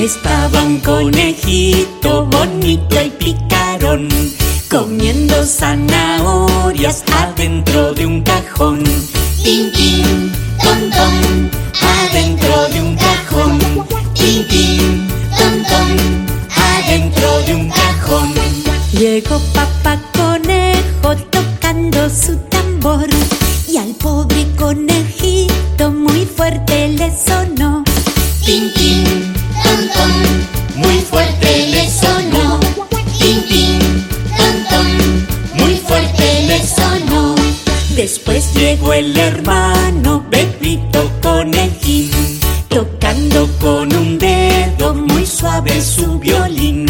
Estaba un conejito bonito y picarón Comiendo zanahorias adentro de un cajón. Tin, tin, ton, ton, Adentro de un cajón. Tin, tin, ton, ton, Adentro de un cajón. Llegó papá conejo tocando su tambor y al pobre conejito Después llegó el hermano Pepito Conejín Tocando con un dedo muy suave su violín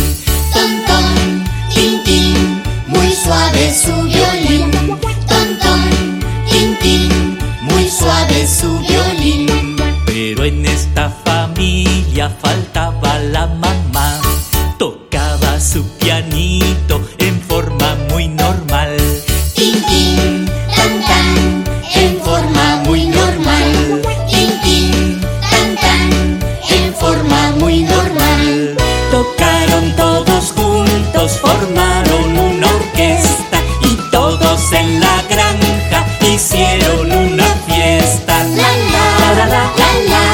todos formaron una orquesta y todos en la granja hicieron una fiesta. La la la la la. la.